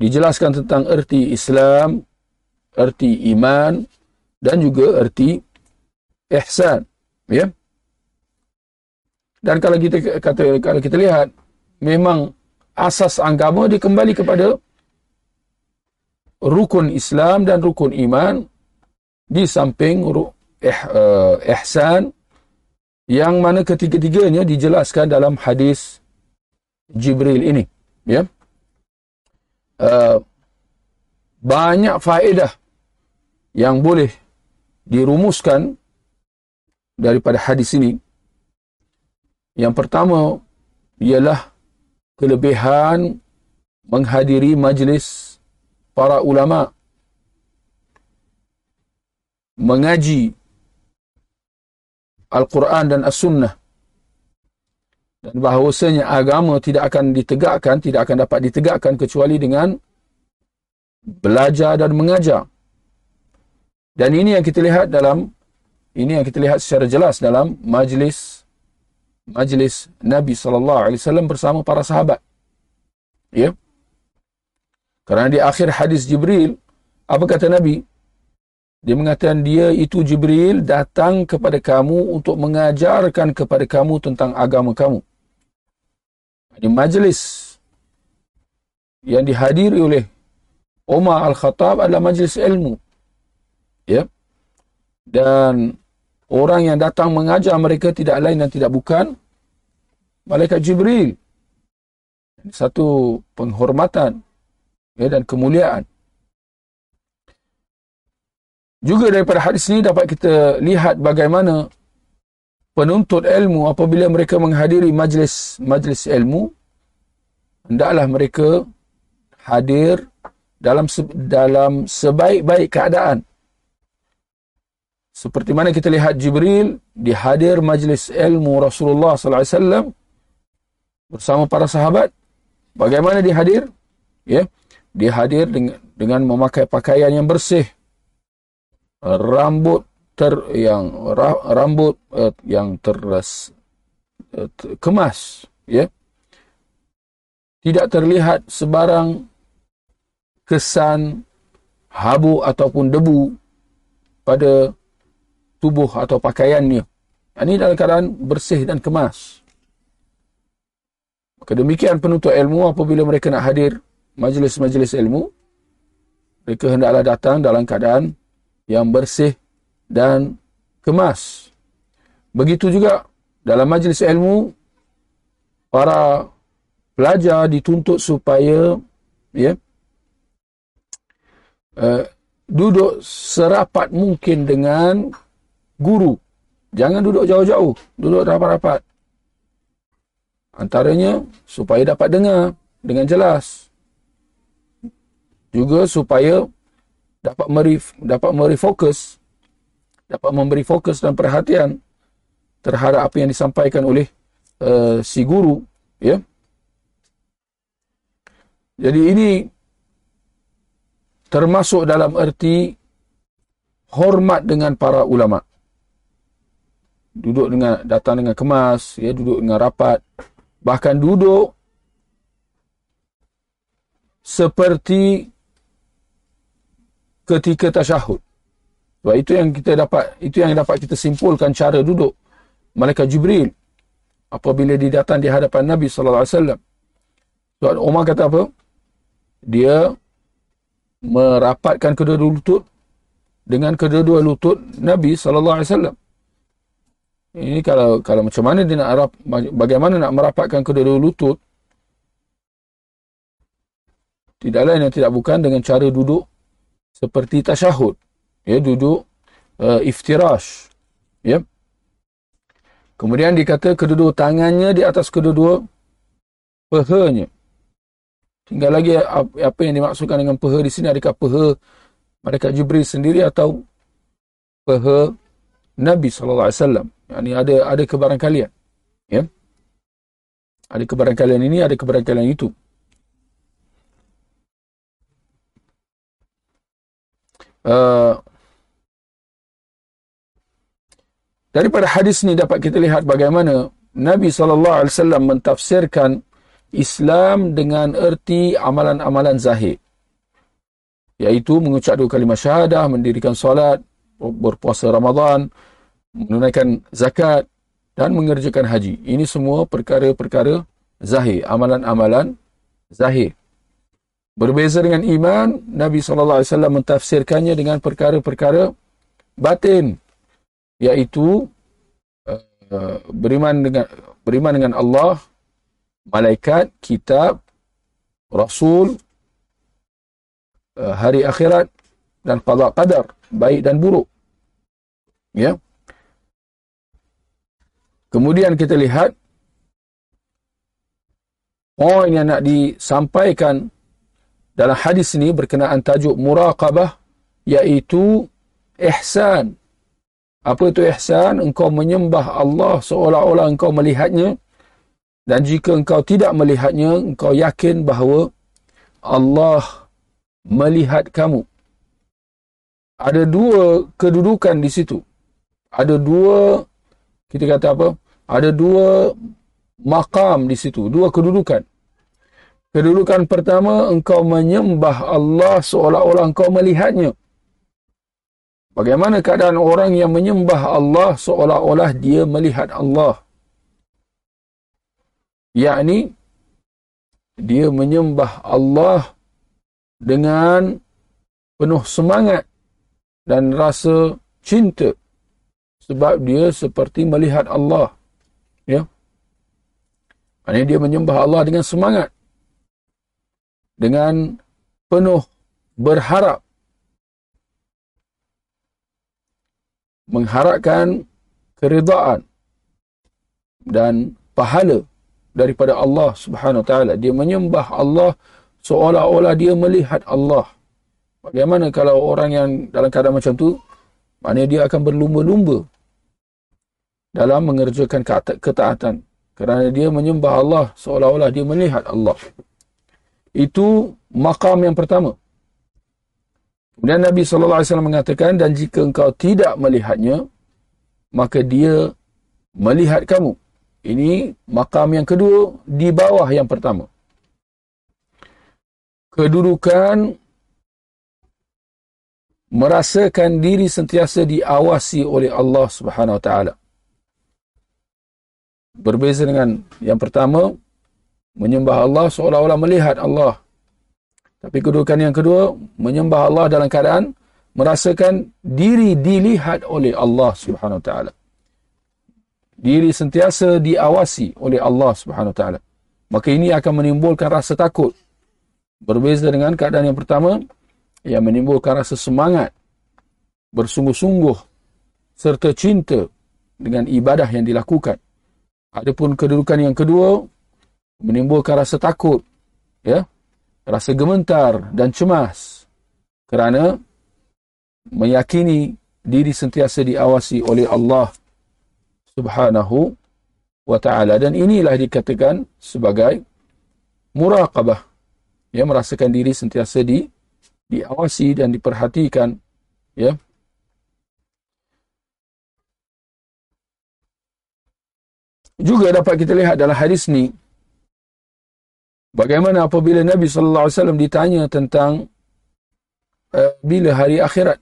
dijelaskan tentang erti Islam, erti iman dan juga erti ihsan, ya. Dan kalau kita kata kalau kita lihat memang asas agama dia kembali kepada rukun Islam dan rukun iman di samping uh, ihsan yang mana ketiga-tiganya dijelaskan dalam hadis Jibril ini, ya. Uh, banyak faedah yang boleh dirumuskan daripada hadis ini. Yang pertama ialah kelebihan menghadiri majlis para ulama mengaji Al-Quran dan As-Sunnah dan bahawasanya agama tidak akan ditegakkan, tidak akan dapat ditegakkan kecuali dengan belajar dan mengajar. Dan ini yang kita lihat dalam ini yang kita lihat secara jelas dalam majlis majlis Nabi sallallahu alaihi wasallam bersama para sahabat. Ya. Kerana di akhir hadis Jibril, apa kata Nabi? Dia mengatakan dia itu Jibril datang kepada kamu untuk mengajarkan kepada kamu tentang agama kamu. Ini majlis yang dihadiri oleh Umar Al-Khattab adalah majlis ilmu. Ya. Dan orang yang datang mengajar mereka tidak lain dan tidak bukan malaikat Jibril. Satu penghormatan ya, dan kemuliaan. Juga daripada hadis ini dapat kita lihat bagaimana penuntut ilmu apabila mereka menghadiri majlis majlis ilmu hendaklah mereka hadir dalam dalam sebaik-baik keadaan. Seperti mana kita lihat Jibril dihadir majlis ilmu Rasulullah sallallahu alaihi wasallam bersama para sahabat. Bagaimana dia hadir? Ya, dia hadir dengan dengan memakai pakaian yang bersih, rambut ter yang rambut uh, yang teras uh, kemas ya. Tidak terlihat sebarang kesan habu ataupun debu pada tubuh atau pakaiannya. Ini dalam keadaan bersih dan kemas. Maka demikian penuntut ilmu apabila mereka nak hadir majlis-majlis ilmu mereka hendaklah datang dalam keadaan yang bersih dan kemas. Begitu juga dalam majlis ilmu para pelajar dituntut supaya ya uh, duduk serapat mungkin dengan guru. Jangan duduk jauh-jauh, duduk rapat-rapat. Antaranya supaya dapat dengar dengan jelas. Juga supaya dapat merif, dapat merefokus dapat memberi fokus dan perhatian terhadap apa yang disampaikan oleh uh, si guru ya. Jadi ini termasuk dalam erti hormat dengan para ulama. Duduk dengan datang dengan kemas ya duduk dengan rapat bahkan duduk seperti ketika tasyahud. Sebab itu yang kita dapat itu yang dapat kita simpulkan cara duduk malaikat Jibril apabila dia datang di hadapan Nabi sallallahu alaihi wasallam. Sebab Umar kata apa? Dia merapatkan kedua-dua lutut dengan kedua-dua lutut Nabi sallallahu alaihi wasallam. Ini kalau kalau macam mana dia nak rap, bagaimana nak merapatkan kedua-dua lutut tidak lain yang tidak bukan dengan cara duduk seperti tasyahud. Ya duduk uh, iftirash. Ya. Kemudian dikata kedua-dua tangannya di atas kedua-dua pehanya. Tinggal lagi apa yang dimaksudkan dengan peha di sini. Adakah peha mereka Jibril sendiri atau peha Nabi sallallahu alaihi wasallam? Yakni ada ada kebarangkalian. Ya. Ada kebarangkalian ini ada kebarangkalian itu Uh, daripada hadis ini dapat kita lihat bagaimana Nabi SAW mentafsirkan Islam dengan erti amalan-amalan zahir. Iaitu mengucap dua kalimah syahadah, mendirikan solat, berpuasa Ramadan, menunaikan zakat dan mengerjakan haji. Ini semua perkara-perkara zahir, amalan-amalan zahir. Berbeza dengan iman, Nabi SAW mentafsirkannya dengan perkara-perkara batin. Iaitu uh, beriman dengan beriman dengan Allah, malaikat, kitab, rasul, uh, hari akhirat dan qada qadar, baik dan buruk. Ya. Kemudian kita lihat poin yang nak disampaikan dalam hadis ini berkenaan tajuk muraqabah iaitu ihsan. Apa itu ihsan? Engkau menyembah Allah seolah-olah engkau melihatnya dan jika engkau tidak melihatnya, engkau yakin bahawa Allah melihat kamu. Ada dua kedudukan di situ. Ada dua, kita kata apa? Ada dua makam di situ, dua kedudukan. Kedudukan pertama, engkau menyembah Allah seolah-olah engkau melihatnya. Bagaimana keadaan orang yang menyembah Allah seolah-olah dia melihat Allah? Yakni, dia menyembah Allah dengan penuh semangat dan rasa cinta sebab dia seperti melihat Allah ya Maksudnya dia menyembah Allah dengan semangat dengan penuh berharap mengharapkan keridaan dan pahala daripada Allah Subhanahu Taala dia menyembah Allah seolah-olah dia melihat Allah Bagaimana kalau orang yang dalam keadaan macam tu, maknanya dia akan berlumba-lumba dalam mengerjakan ketaatan. Kerana dia menyembah Allah seolah-olah dia melihat Allah. Itu makam yang pertama. Kemudian Nabi SAW mengatakan, dan jika engkau tidak melihatnya, maka dia melihat kamu. Ini makam yang kedua di bawah yang pertama. Kedudukan merasakan diri sentiasa diawasi oleh Allah Subhanahu Wa Taala. Berbeza dengan yang pertama, menyembah Allah seolah-olah melihat Allah. Tapi kedudukan yang kedua, menyembah Allah dalam keadaan merasakan diri dilihat oleh Allah Subhanahu Wa Taala. Diri sentiasa diawasi oleh Allah Subhanahu Wa Taala. Maka ini akan menimbulkan rasa takut. Berbeza dengan keadaan yang pertama, yang menimbulkan rasa semangat, bersungguh-sungguh, serta cinta dengan ibadah yang dilakukan. Adapun kedudukan yang kedua, menimbulkan rasa takut, ya, rasa gementar dan cemas kerana meyakini diri sentiasa diawasi oleh Allah Subhanahu wa taala. Dan inilah dikatakan sebagai muraqabah. Yang merasakan diri sentiasa di diawasi dan diperhatikan ya. Juga dapat kita lihat dalam hadis ni bagaimana apabila Nabi sallallahu alaihi wasallam ditanya tentang uh, bila hari akhirat?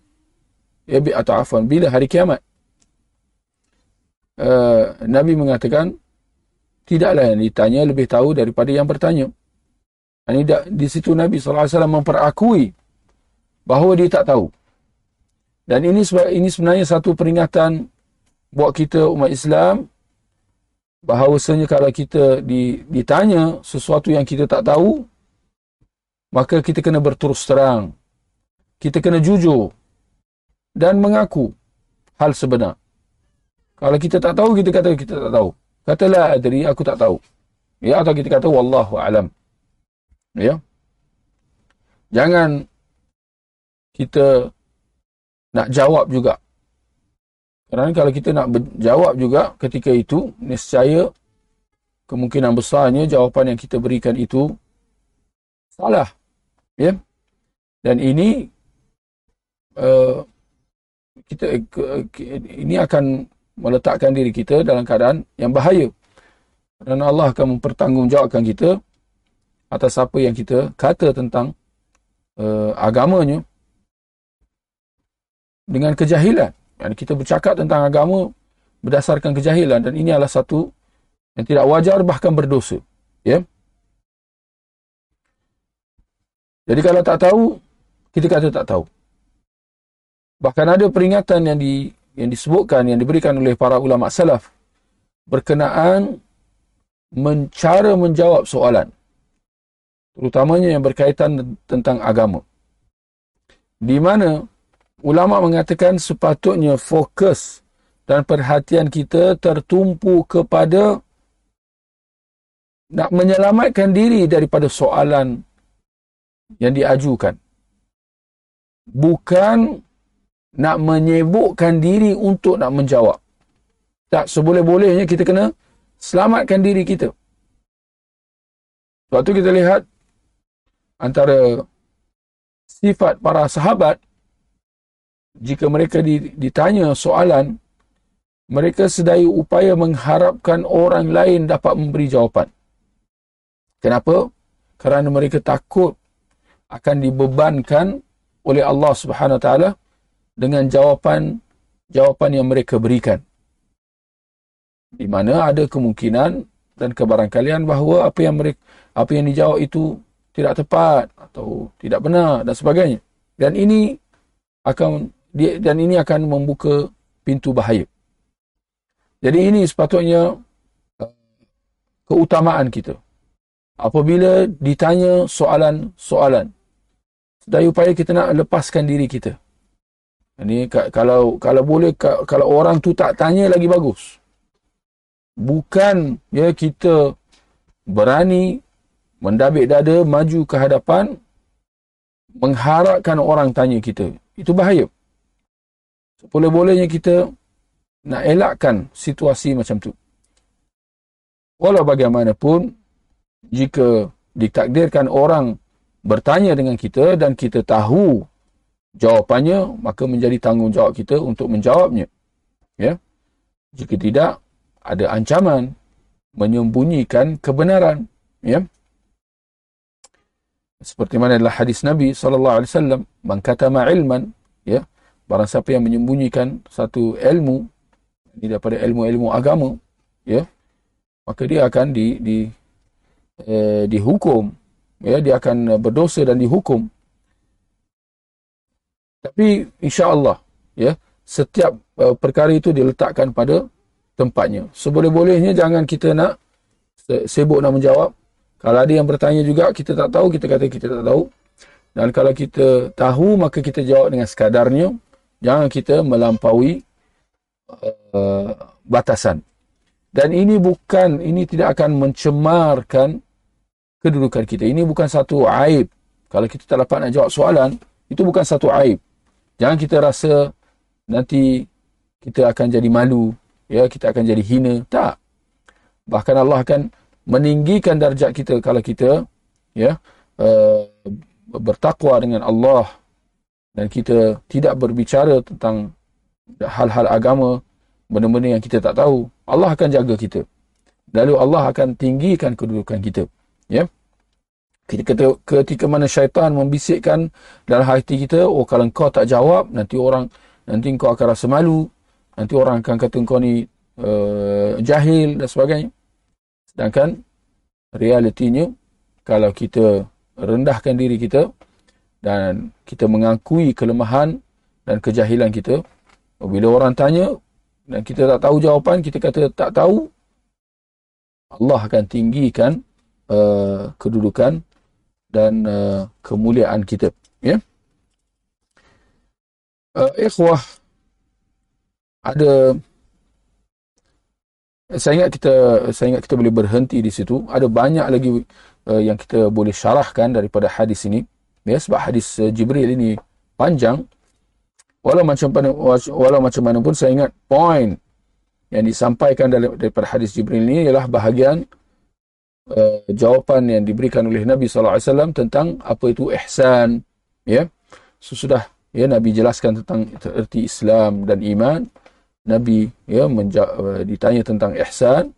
Ya atau afwan bila hari kiamat? Uh, Nabi mengatakan tidaklah yang ditanya lebih tahu daripada yang bertanya. Ini di situ Nabi sallallahu alaihi wasallam memperakui bahawa dia tak tahu. Dan ini ini sebenarnya satu peringatan buat kita umat Islam bahawasanya kalau kita ditanya sesuatu yang kita tak tahu maka kita kena berterus terang. Kita kena jujur dan mengaku hal sebenar. Kalau kita tak tahu kita kata kita tak tahu. Katalah adri aku tak tahu. Ya atau kita kata wallahu alam. Ya. Jangan kita nak jawab juga. Kerana kalau kita nak jawab juga ketika itu, nescaya kemungkinan besarnya jawapan yang kita berikan itu salah. Ya? Dan ini uh, kita ini akan meletakkan diri kita dalam keadaan yang bahaya. Kerana Allah akan mempertanggungjawabkan kita atas apa yang kita kata tentang uh, agamanya dengan kejahilan. Yani kita bercakap tentang agama berdasarkan kejahilan dan ini adalah satu yang tidak wajar bahkan berdosa. Ya. Jadi kalau tak tahu, kita kata tak tahu. Bahkan ada peringatan yang di yang disebutkan yang diberikan oleh para ulama salaf berkenaan mencara menjawab soalan terutamanya yang berkaitan tentang agama. Di mana ulama mengatakan sepatutnya fokus dan perhatian kita tertumpu kepada nak menyelamatkan diri daripada soalan yang diajukan. Bukan nak menyebukkan diri untuk nak menjawab. Tak seboleh-bolehnya kita kena selamatkan diri kita. Sebab tu kita lihat antara sifat para sahabat jika mereka ditanya soalan, mereka sedaya upaya mengharapkan orang lain dapat memberi jawapan. Kenapa? Kerana mereka takut akan dibebankan oleh Allah Subhanahu Wa Taala dengan jawapan jawapan yang mereka berikan. Di mana ada kemungkinan dan kebarangkalian bahawa apa yang mereka apa yang dijawab itu tidak tepat atau tidak benar dan sebagainya. Dan ini akan dan ini akan membuka pintu bahaya. Jadi ini sepatutnya uh, keutamaan kita. Apabila ditanya soalan-soalan, sedaya upaya kita nak lepaskan diri kita. Ini kalau kalau boleh kalau orang tu tak tanya lagi bagus. Bukan ya kita berani mendabik dada maju ke hadapan mengharapkan orang tanya kita. Itu bahaya. Boleh-bolehnya kita nak elakkan situasi macam tu. Walau bagaimanapun, jika ditakdirkan orang bertanya dengan kita dan kita tahu jawapannya, maka menjadi tanggungjawab kita untuk menjawabnya. Ya. Jika tidak, ada ancaman menyembunyikan kebenaran. Ya. Seperti mana adalah hadis Nabi wasallam, "Man katama ilman", ya. Barang siapa yang menyembunyikan satu ilmu ini daripada ilmu-ilmu agama, ya. Maka dia akan di di eh, dihukum, ya, dia akan berdosa dan dihukum tapi insya-Allah ya, setiap uh, perkara itu diletakkan pada tempatnya. Seboleh-bolehnya jangan kita nak sibuk nak menjawab. Kalau ada yang bertanya juga kita tak tahu, kita kata kita tak tahu. Dan kalau kita tahu maka kita jawab dengan sekadarnya. Jangan kita melampaui uh, batasan. Dan ini bukan ini tidak akan mencemarkan kedudukan kita. Ini bukan satu aib. Kalau kita tak dapat nak jawab soalan, itu bukan satu aib. Jangan kita rasa nanti kita akan jadi malu, ya, kita akan jadi hina. Tak. Bahkan Allah akan meninggikan darjat kita kalau kita ya uh, bertakwa dengan Allah dan kita tidak berbicara tentang hal-hal agama benda-benda yang kita tak tahu. Allah akan jaga kita. Lalu Allah akan tinggikan kedudukan kita. Ya? Ketika, ketika mana syaitan membisikkan dalam hati kita, oh kalau kau tak jawab, nanti orang, nanti kau akan rasa malu, nanti orang akan kata kau ni uh, jahil dan sebagainya. Sedangkan realitinya, kalau kita rendahkan diri kita dan kita mengakui kelemahan dan kejahilan kita, bila orang tanya dan kita tak tahu jawapan, kita kata tak tahu, Allah akan tinggikan uh, kedudukan dan uh, kemuliaan kita. Ya? Uh, ikhwah ada saya ingat kita saya ingat kita boleh berhenti di situ. Ada banyak lagi uh, yang kita boleh syarahkan daripada hadis ini ya sebab hadis uh, Jibril ini panjang. Walau macam mana walau macam mana pun saya ingat poin yang disampaikan daripada hadis Jibril ini ialah bahagian uh, jawapan yang diberikan oleh Nabi sallallahu alaihi wasallam tentang apa itu ihsan ya. Sesudah ya Nabi jelaskan tentang erti Islam dan iman. Nabi ya menja- uh, ditanya tentang ihsan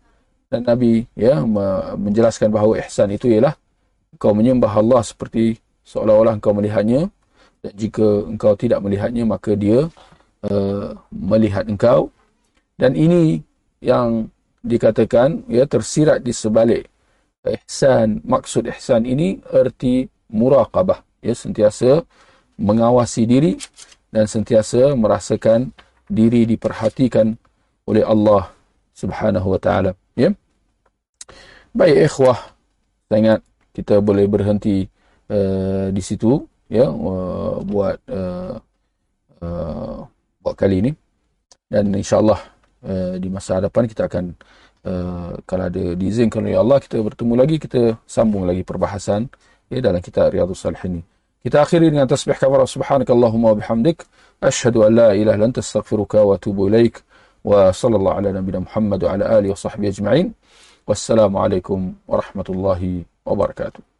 dan Nabi ya menjelaskan bahawa ihsan itu ialah kau menyembah Allah seperti seolah-olah engkau melihatnya dan jika engkau tidak melihatnya maka dia uh, melihat engkau. Dan ini yang dikatakan ya tersirat di sebalik ihsan. Maksud ihsan ini erti muraqabah. Ya sentiasa mengawasi diri dan sentiasa merasakan diri diperhatikan oleh Allah Subhanahu wa taala. Ya. Baik ikhwah saya ingat kita boleh berhenti uh, di situ ya uh, buat uh, uh, buat kali ini dan insyaallah uh, di masa hadapan kita akan Uh, kalau ada diizinkan oleh Allah kita bertemu lagi kita sambung lagi perbahasan ya dalam kitab Riyadhus Salihin. Kita akhiri dengan tasbih kafarah subhanakallahumma wa bihamdik asyhadu an la ilaha illa anta astaghfiruka wa atubu ilaik wa sallallahu ala nabiyyina Muhammad wa ala alihi wa sahbihi ajma'in. Wassalamu alaikum warahmatullahi wabarakatuh.